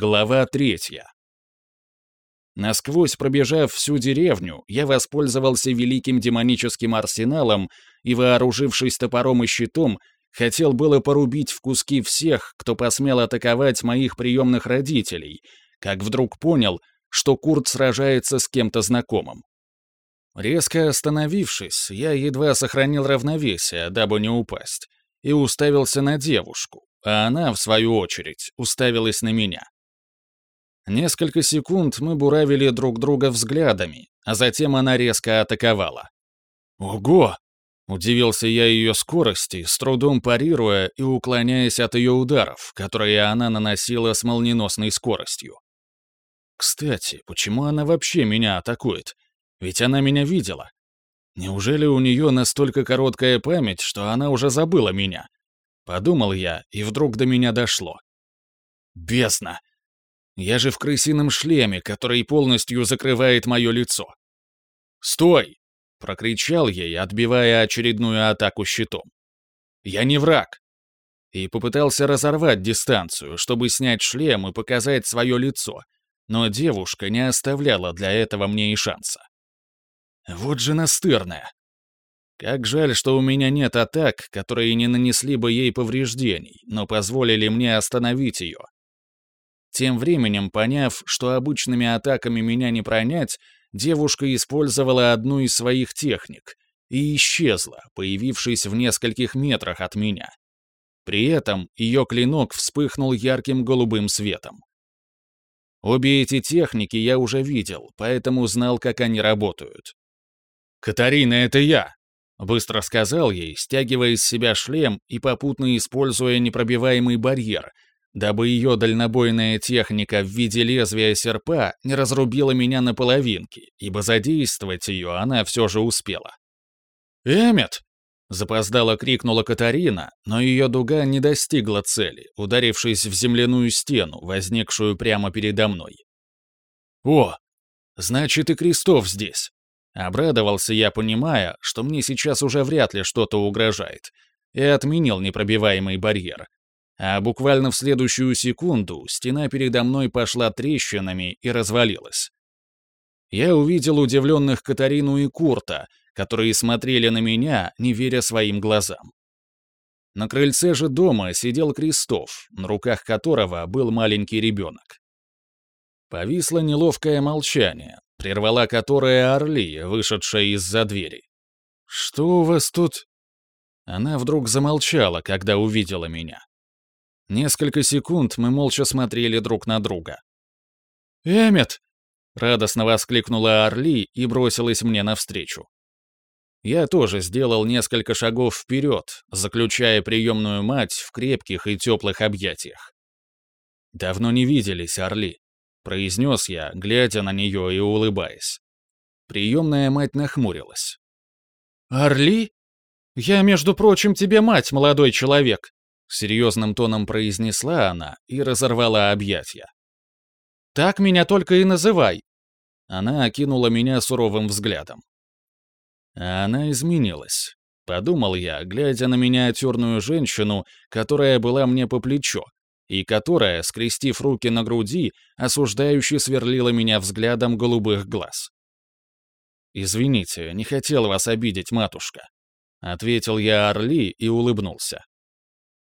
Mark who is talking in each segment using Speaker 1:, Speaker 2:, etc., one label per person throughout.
Speaker 1: Глава третья. Насквозь пробежав всю деревню, я воспользовался великим демоническим арсеналом и, вооружившись топором и щитом, хотел было порубить в куски всех, кто посмел атаковать моих приемных родителей, как вдруг понял, что Курт сражается с кем-то знакомым. Резко остановившись, я едва сохранил равновесие, дабы не упасть, и уставился на девушку, а она, в свою очередь, уставилась на меня. Несколько секунд мы буравили друг друга взглядами, а затем она резко атаковала. «Ого!» — удивился я ее скорости, с трудом парируя и уклоняясь от ее ударов, которые она наносила с молниеносной скоростью. Кстати, почему она вообще меня атакует? Ведь она меня видела. Неужели у нее настолько короткая память, что она уже забыла меня? Подумал я, и вдруг до меня дошло. Бесно! Я же в крысином шлеме, который полностью закрывает мое лицо. «Стой!» — прокричал ей, отбивая очередную атаку щитом. «Я не враг!» И попытался разорвать дистанцию, чтобы снять шлем и показать свое лицо, но девушка не оставляла для этого мне и шанса. Вот же настырная. Как жаль, что у меня нет атак, которые не нанесли бы ей повреждений, но позволили мне остановить ее. Тем временем, поняв, что обычными атаками меня не пронять, девушка использовала одну из своих техник и исчезла, появившись в нескольких метрах от меня. При этом ее клинок вспыхнул ярким голубым светом. Обе эти техники я уже видел, поэтому знал, как они работают. «Катарина, это я!» — быстро сказал ей, стягивая из себя шлем и попутно используя непробиваемый барьер, дабы ее дальнобойная техника в виде лезвия серпа не разрубила меня на половинки, ибо задействовать ее она все же успела. «Эммет!» — запоздало крикнула Катарина, но ее дуга не достигла цели, ударившись в земляную стену, возникшую прямо передо мной. «О, значит и Крестов здесь!» Обрадовался я, понимая, что мне сейчас уже вряд ли что-то угрожает, и отменил непробиваемый барьер. А буквально в следующую секунду стена передо мной пошла трещинами и развалилась. Я увидел удивленных Катарину и Курта, которые смотрели на меня, не веря своим глазам. На крыльце же дома сидел Крестов, на руках которого был маленький ребенок. Повисло неловкое молчание, прервала которое Орли, вышедшая из-за двери. «Что у вас тут?» Она вдруг замолчала, когда увидела меня. Несколько секунд мы молча смотрели друг на друга. «Эммет!» — радостно воскликнула Орли и бросилась мне навстречу. Я тоже сделал несколько шагов вперед, заключая приемную мать в крепких и теплых объятиях. «Давно не виделись, Орли», произнес я, глядя на нее и улыбаясь. Приемная мать нахмурилась. «Орли? Я, между прочим, тебе мать, молодой человек!» Серьезным тоном произнесла она и разорвала объятия. «Так меня только и называй!» Она окинула меня суровым взглядом. А она изменилась. Подумал я, глядя на миниатюрную женщину, которая была мне по плечо, и которая, скрестив руки на груди, осуждающе сверлила меня взглядом голубых глаз. «Извините, не хотел вас обидеть, матушка», — ответил я Орли и улыбнулся.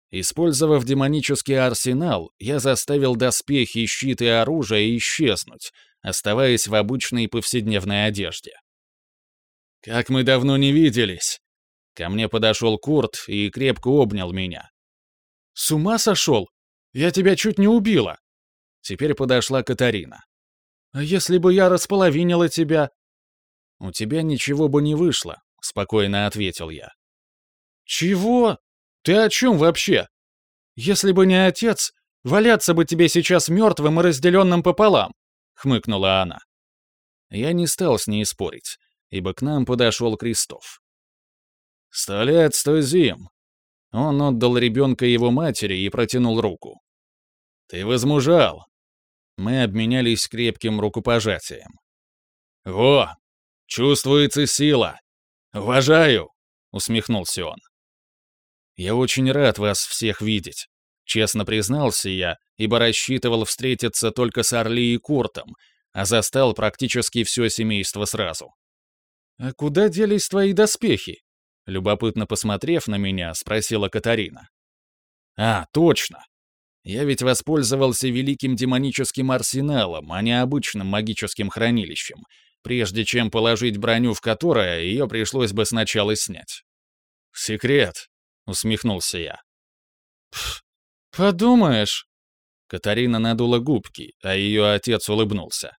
Speaker 1: Использовав демонический арсенал, я заставил доспехи, щит и оружие исчезнуть, оставаясь в обычной повседневной одежде. «Как мы давно не виделись!» Ко мне подошел Курт и крепко обнял меня. «С ума сошел? Я тебя чуть не убила!» Теперь подошла Катарина. «А если бы я располовинила тебя?» «У тебя ничего бы не вышло», — спокойно ответил я. «Чего? Ты о чем вообще? Если бы не отец, валяться бы тебе сейчас мертвым и разделенным пополам», — хмыкнула она. Я не стал с ней спорить, ибо к нам подошел Крестов. «Сто лет, сто зим!» Он отдал ребенка его матери и протянул руку. «Ты возмужал!» Мы обменялись крепким рукопожатием. «Во! Чувствуется сила! Уважаю!» — усмехнулся он. «Я очень рад вас всех видеть», Честно признался я, ибо рассчитывал встретиться только с Орли и Куртом, а застал практически все семейство сразу. «А куда делись твои доспехи?» Любопытно посмотрев на меня, спросила Катарина. «А, точно. Я ведь воспользовался великим демоническим арсеналом, а не обычным магическим хранилищем, прежде чем положить броню в которое ее пришлось бы сначала снять». «Секрет», — усмехнулся я. «Подумаешь». Катарина надула губки, а ее отец улыбнулся.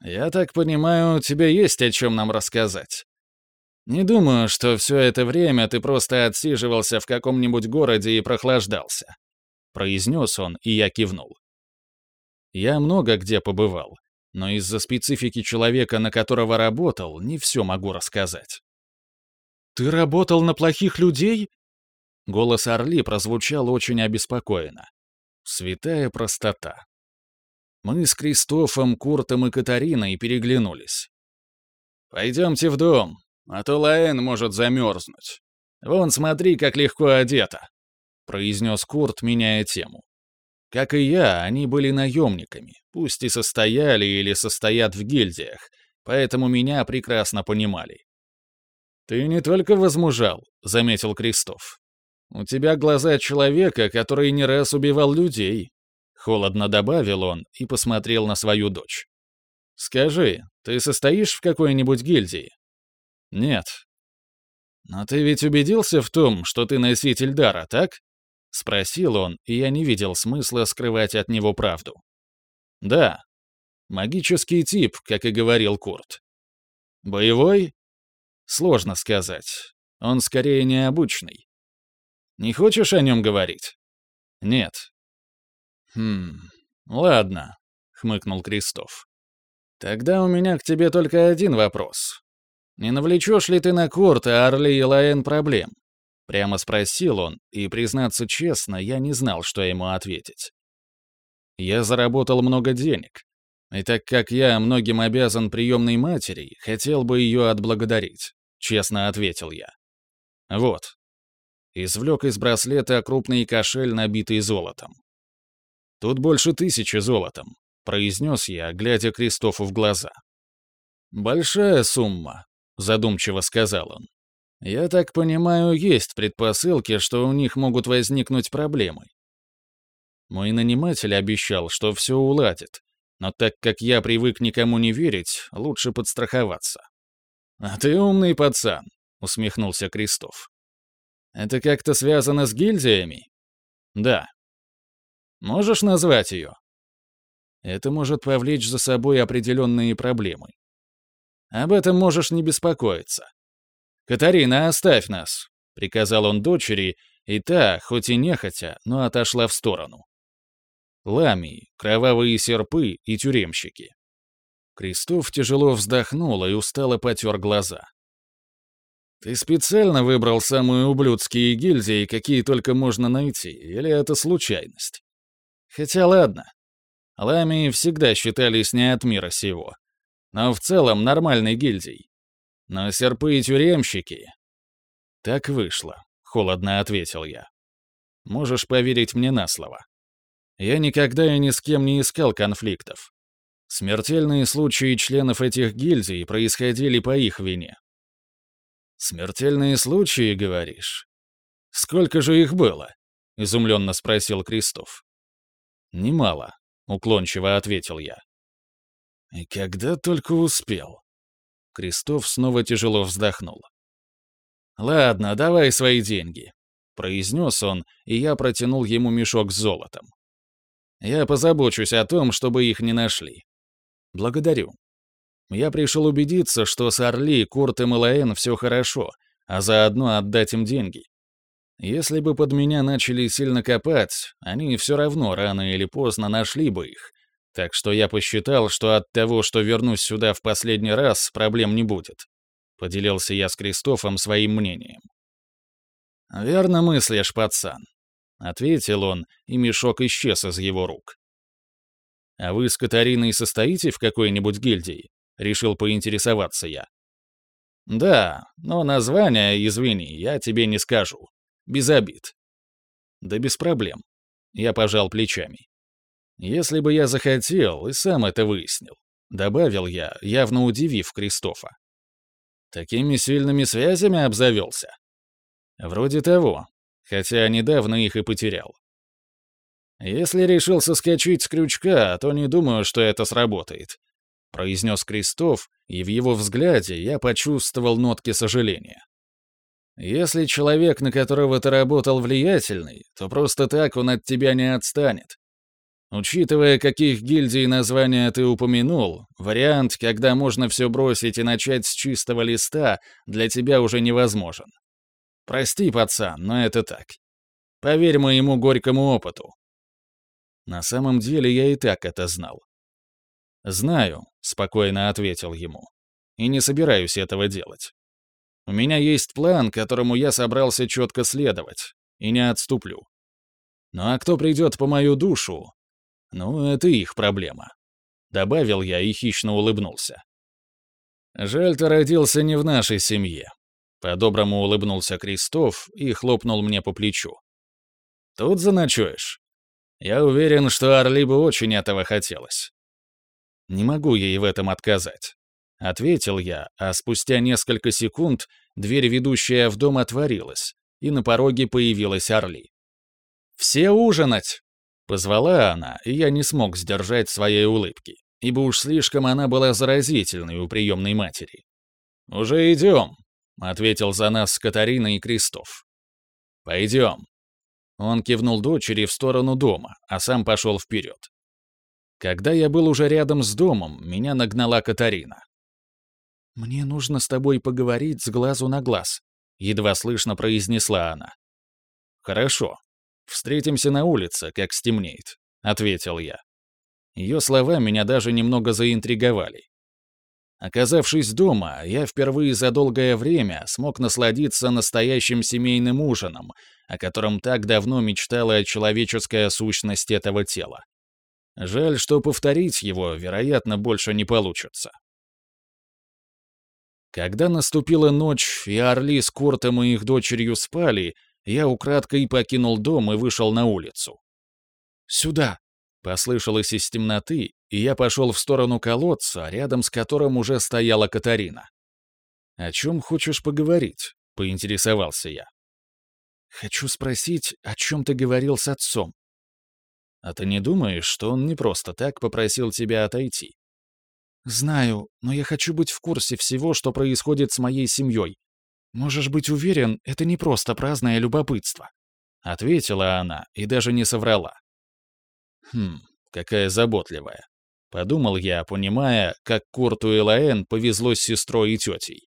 Speaker 1: «Я так понимаю, тебе есть о чем нам рассказать. Не думаю, что все это время ты просто отсиживался в каком-нибудь городе и прохлаждался», — произнес он, и я кивнул. «Я много где побывал, но из-за специфики человека, на которого работал, не все могу рассказать». «Ты работал на плохих людей?» Голос Орли прозвучал очень обеспокоенно. Святая простота. Мы с Кристофом, Куртом и Катариной переглянулись. «Пойдемте в дом, а то Лаэн может замерзнуть. Вон, смотри, как легко одета», — произнес Курт, меняя тему. Как и я, они были наемниками, пусть и состояли или состоят в гильдиях, поэтому меня прекрасно понимали. «Ты не только возмужал», — заметил Кристоф. «У тебя глаза человека, который не раз убивал людей», Холодно добавил он и посмотрел на свою дочь. «Скажи, ты состоишь в какой-нибудь гильдии?» «Нет». «Но ты ведь убедился в том, что ты носитель дара, так?» Спросил он, и я не видел смысла скрывать от него правду. «Да. Магический тип, как и говорил Курт. Боевой? Сложно сказать. Он скорее необычный. Не хочешь о нем говорить? Нет. «Хм, ладно», — хмыкнул Крестов. «Тогда у меня к тебе только один вопрос. Не навлечешь ли ты на Корта, Орли и Лаэн проблем?» Прямо спросил он, и, признаться честно, я не знал, что ему ответить. Я заработал много денег, и так как я многим обязан приемной матери, хотел бы ее отблагодарить, честно ответил я. Вот. Извлек из браслета крупный кошель, набитый золотом. Тут больше тысячи золотом», — произнес я, глядя Кристофу в глаза. «Большая сумма», — задумчиво сказал он. «Я так понимаю, есть предпосылки, что у них могут возникнуть проблемы». Мой наниматель обещал, что все уладит, но так как я привык никому не верить, лучше подстраховаться. «А ты умный пацан», — усмехнулся Кристоф. «Это как-то связано с гильдиями?» «Да», Можешь назвать ее?» Это может повлечь за собой определенные проблемы. Об этом можешь не беспокоиться. «Катарина, оставь нас», — приказал он дочери, и та, хоть и нехотя, но отошла в сторону. Ламии, кровавые серпы и тюремщики. Крестов тяжело вздохнул и устало потер глаза. «Ты специально выбрал самые ублюдские гильдии, какие только можно найти, или это случайность?» Хотя ладно. Ламии всегда считались не от мира сего. Но в целом нормальной гильдией. Но серпы и тюремщики... Так вышло, холодно ответил я. Можешь поверить мне на слово. Я никогда и ни с кем не искал конфликтов. Смертельные случаи членов этих гильдий происходили по их вине. «Смертельные случаи, говоришь? Сколько же их было?» — изумленно спросил Кристоф. «Немало», — уклончиво ответил я. «И когда только успел?» Крестов снова тяжело вздохнул. «Ладно, давай свои деньги», — произнес он, и я протянул ему мешок с золотом. «Я позабочусь о том, чтобы их не нашли. Благодарю. Я пришел убедиться, что с Орли, Курт и Малаэн все хорошо, а заодно отдать им деньги. Если бы под меня начали сильно копать, они все равно рано или поздно нашли бы их. Так что я посчитал, что от того, что вернусь сюда в последний раз, проблем не будет. Поделился я с Кристофом своим мнением. «Верно мыслишь, пацан», — ответил он, и мешок исчез из его рук. «А вы с Катариной состоите в какой-нибудь гильдии?» — решил поинтересоваться я. «Да, но название, извини, я тебе не скажу. Без обид. Да без проблем. Я пожал плечами. Если бы я захотел, и сам это выяснил. Добавил я, явно удивив Кристофа. Такими сильными связями обзавелся? Вроде того, хотя недавно их и потерял. Если решил соскочить с крючка, то не думаю, что это сработает произнес Крестов, и в его взгляде я почувствовал нотки сожаления. Если человек, на которого ты работал, влиятельный, то просто так он от тебя не отстанет. Учитывая, каких гильдий названия ты упомянул, вариант, когда можно все бросить и начать с чистого листа, для тебя уже невозможен. Прости, пацан, но это так. Поверь моему горькому опыту. На самом деле я и так это знал. «Знаю», — спокойно ответил ему. «И не собираюсь этого делать. У меня есть план, которому я собрался четко следовать, и не отступлю. Ну а кто придет по мою душу? Ну, это их проблема». Добавил я и хищно улыбнулся. «Жаль, ты родился не в нашей семье», — по-доброму улыбнулся Крестов и хлопнул мне по плечу. «Тут заночуешь. Я уверен, что Орли бы очень этого хотелось. Не могу ей в этом отказать. Ответил я, а спустя несколько секунд дверь, ведущая в дом, отворилась, и на пороге появилась Орли. «Все ужинать!» — позвала она, и я не смог сдержать своей улыбки, ибо уж слишком она была заразительной у приемной матери. «Уже идем», — ответил за нас Катарина и Крестов. «Пойдем». Он кивнул дочери в сторону дома, а сам пошел вперед. Когда я был уже рядом с домом, меня нагнала Катарина. «Мне нужно с тобой поговорить с глазу на глаз», — едва слышно произнесла она. «Хорошо. Встретимся на улице, как стемнеет», — ответил я. Ее слова меня даже немного заинтриговали. Оказавшись дома, я впервые за долгое время смог насладиться настоящим семейным ужином, о котором так давно мечтала человеческая сущность этого тела. Жаль, что повторить его, вероятно, больше не получится. Когда наступила ночь, и Орли с Куртом и их дочерью спали, я украдкой покинул дом и вышел на улицу. «Сюда!» — послышалось из темноты, и я пошел в сторону колодца, рядом с которым уже стояла Катарина. «О чем хочешь поговорить?» — поинтересовался я. «Хочу спросить, о чем ты говорил с отцом?» А ты не думаешь, что он не просто так попросил тебя отойти? Знаю, но я хочу быть в курсе всего, что происходит с моей семьей. Можешь быть уверен, это не просто праздное любопытство. Ответила она и даже не соврала. Хм, какая заботливая. Подумал я, понимая, как Курту и Лаэн повезло с сестрой и тетей.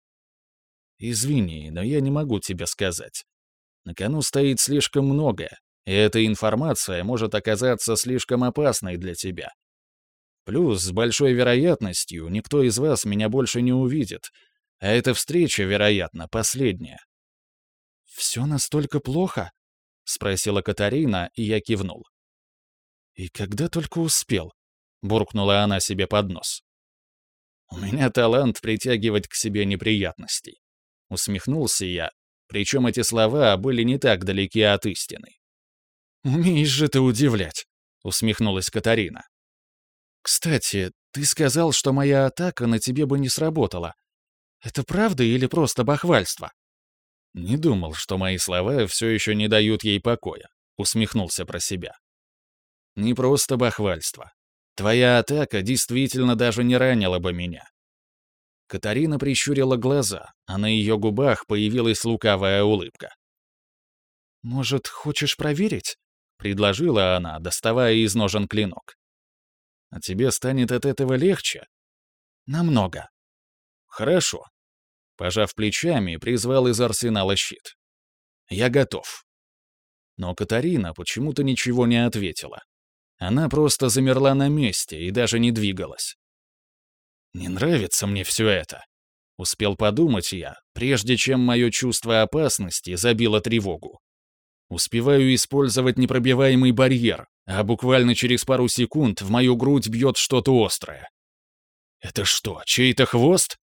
Speaker 1: Извини, но я не могу тебе сказать. На кону стоит слишком многое, и эта информация может оказаться слишком опасной для тебя. Плюс, с большой вероятностью, никто из вас меня больше не увидит, а эта встреча, вероятно, последняя. «Все настолько плохо?» — спросила Катарина, и я кивнул. «И когда только успел?» — буркнула она себе под нос. «У меня талант притягивать к себе неприятностей», — усмехнулся я, причем эти слова были не так далеки от истины. «Умеешь же ты удивлять», — усмехнулась Катарина. «Кстати, ты сказал, что моя атака на тебе бы не сработала. Это правда или просто бахвальство?» Не думал, что мои слова все еще не дают ей покоя, усмехнулся про себя. Не просто бахвальство. Твоя атака действительно даже не ранила бы меня. Катарина прищурила глаза, а на ее губах появилась лукавая улыбка. «Может, хочешь проверить?» — предложила она, доставая из ножен клинок. «А тебе станет от этого легче?» «Намного». «Хорошо». Пожав плечами, призвал из арсенала щит. «Я готов». Но Катарина почему-то ничего не ответила. Она просто замерла на месте и даже не двигалась. «Не нравится мне все это», — успел подумать я, прежде чем мое чувство опасности забило тревогу. Успеваю использовать непробиваемый барьер, а буквально через пару секунд в мою грудь бьет что-то острое. Это что, чей-то хвост?